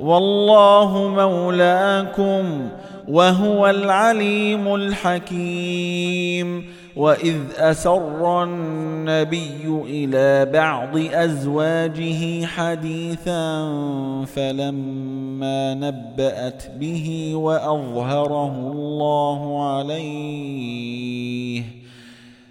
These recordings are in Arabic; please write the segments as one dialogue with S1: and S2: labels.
S1: والله مولاكم وهو العليم الحكيم. وإذ أسر النبي إلى بعض أزواجه حديثا فلما نبأت به وأظهره الله عليه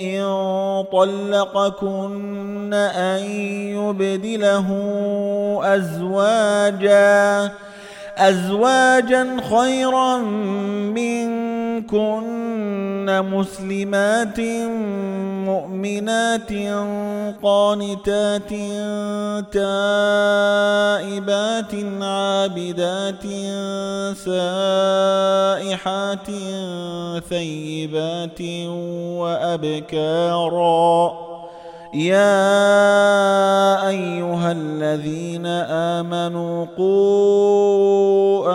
S1: إن طلقكن أن يبدله أزواجا أزواجا خيرا منكن مسلمات مؤمنات قانتات تائبات عابدات سائحات ثيبات وأبكارا. يا أيها الذين آمنوا قوا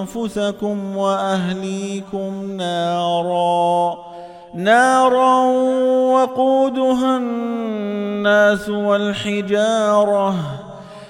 S1: أنفسكم وأهليكم نارا. نارا وقودها الناس والحجارة.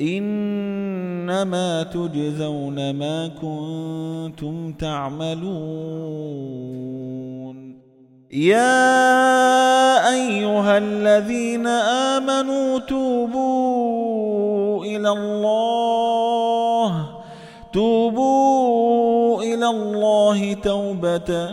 S1: إنما تجزون ما كنتم تعملون. يا أيها الذين آمنوا توبوا إلى الله توبوا إلى الله توبة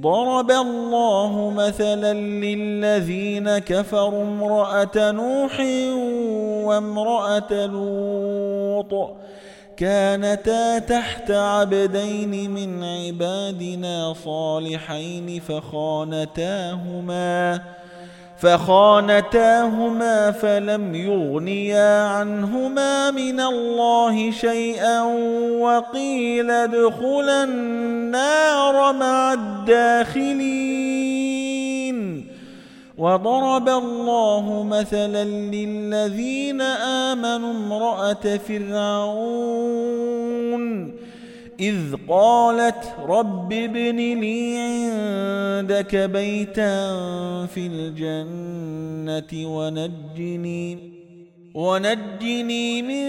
S1: ضرب الله مثلا للذين كفروا امرأة نوح وامرأة لوط كانتا تحت عبدين من عبادنا صالحين فخانتاهما فخانتاهما فلم يغنيا عنهما من الله شيئا وقيل ادخلا النار مع الداخلين. وضرب الله مثلا للذين آمنوا امرأة فرعون إذ قالت رب ابن لي عندك بيتا في الجنة ونجني ونجني من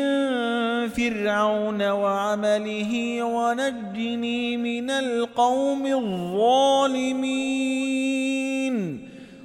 S1: فرعون وعمله ونجني من القوم الظالمين.